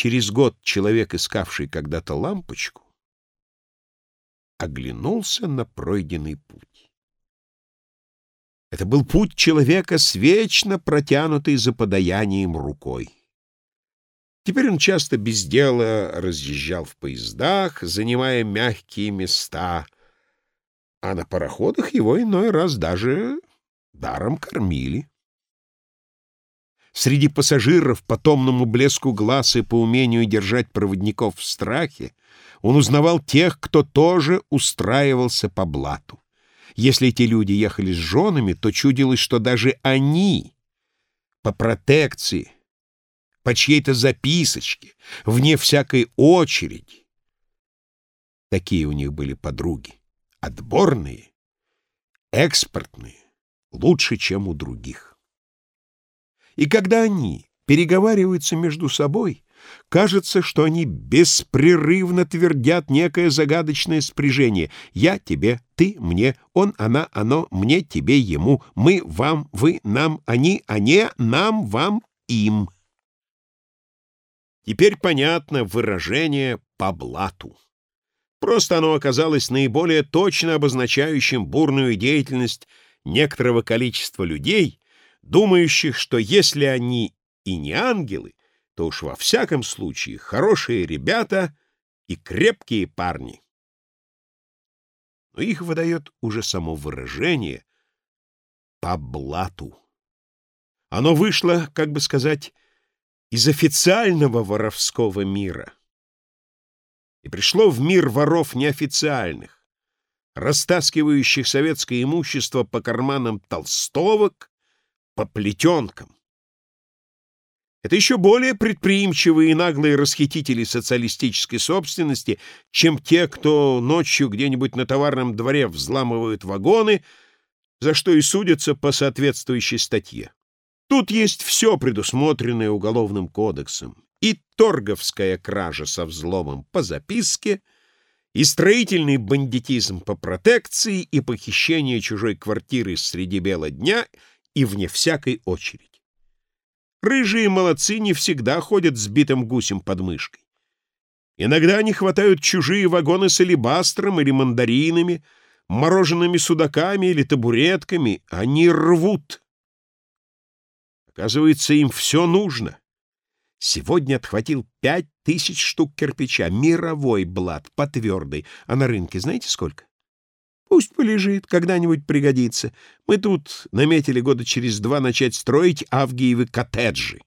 Через год человек, искавший когда-то лампочку, оглянулся на пройденный путь. Это был путь человека с вечно протянутой за подаянием рукой. Теперь он часто без дела разъезжал в поездах, занимая мягкие места, а на пароходах его иной раз даже даром кормили. Среди пассажиров по томному блеску глаз и по умению держать проводников в страхе он узнавал тех, кто тоже устраивался по блату. Если эти люди ехали с женами, то чудилось, что даже они по протекции, по чьей-то записочке, вне всякой очереди. Такие у них были подруги. Отборные, экспортные, лучше, чем у других. И когда они переговариваются между собой, кажется, что они беспрерывно твердят некое загадочное спряжение «я тебе, ты мне, он, она, оно, мне, тебе, ему, мы, вам, вы, нам, они, они, нам, вам, им». Теперь понятно выражение «по блату». Просто оно оказалось наиболее точно обозначающим бурную деятельность некоторого количества людей, думающих, что если они и не ангелы, то уж во всяком случае хорошие ребята и крепкие парни. Но их выдает уже само выражение «по блату». Оно вышло, как бы сказать, из официального воровского мира и пришло в мир воров неофициальных, растаскивающих советское имущество по карманам толстовок по плетенкам. Это еще более предприимчивые и наглые расхитители социалистической собственности, чем те, кто ночью где-нибудь на товарном дворе взламывают вагоны, за что и судятся по соответствующей статье. Тут есть все предусмотренное Уголовным кодексом. И торговская кража со взломом по записке, и строительный бандитизм по протекции, и похищение чужой квартиры среди бела дня — и вне всякой очереди. Рыжие молодцы не всегда ходят с битым гусем под мышкой. Иногда они хватают чужие вагоны с алебастром или мандаринами, мороженными судаками или табуретками. Они рвут. Оказывается, им все нужно. Сегодня отхватил пять тысяч штук кирпича, мировой блат, по твердой. А на рынке знаете сколько? Пусть полежит, когда-нибудь пригодится. Мы тут наметили года через два начать строить авгиевы коттеджи.